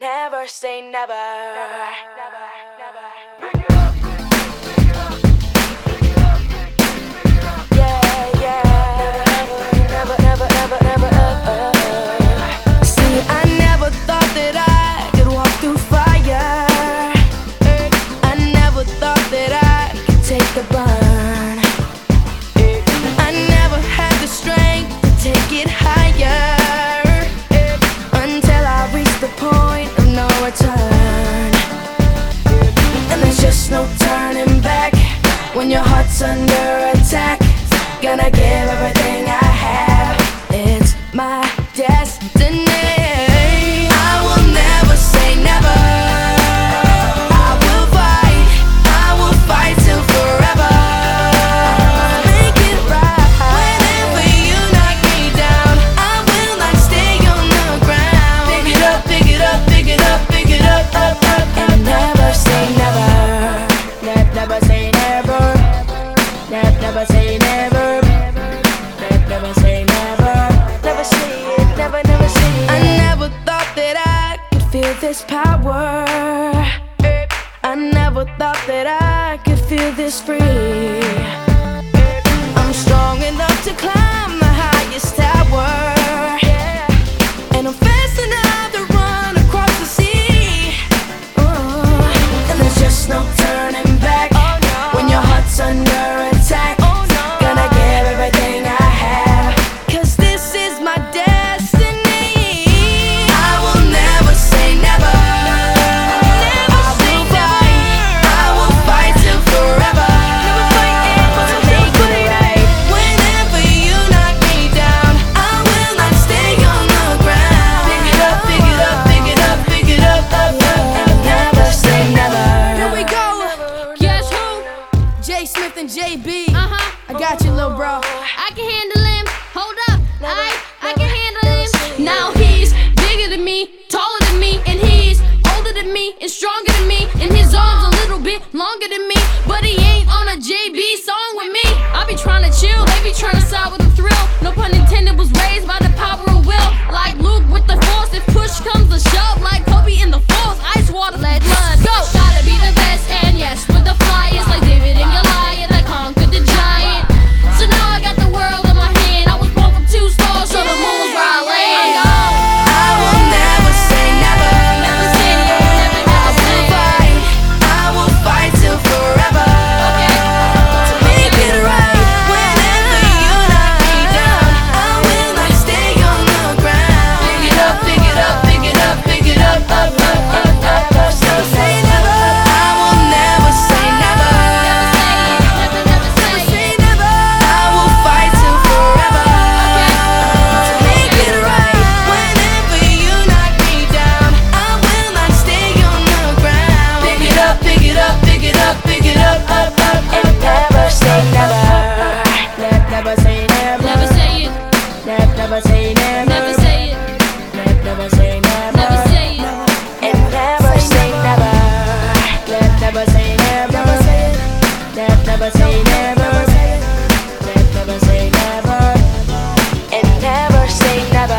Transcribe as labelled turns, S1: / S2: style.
S1: Never say never. never, never, never. Pick it up. The burn. I never had the strength to take it higher. When your heart's under attack, gonna give everything I have. It's my destiny. never say never. Never say never. Never say it, never, never say it. I never thought that I could feel this power. I never thought that I could feel this free. I'm strong. I
S2: can handle him. Hold up, I I can handle him. Now he's bigger than me, taller than me, and he's older than me and stronger than me. And his arms a little bit longer than me, but he ain't on a JB song with me. I be trying to chill, they be trying to side with a thrill. No pun intended.
S1: Never, never
S2: say never. Never, never say
S1: never. And never say never.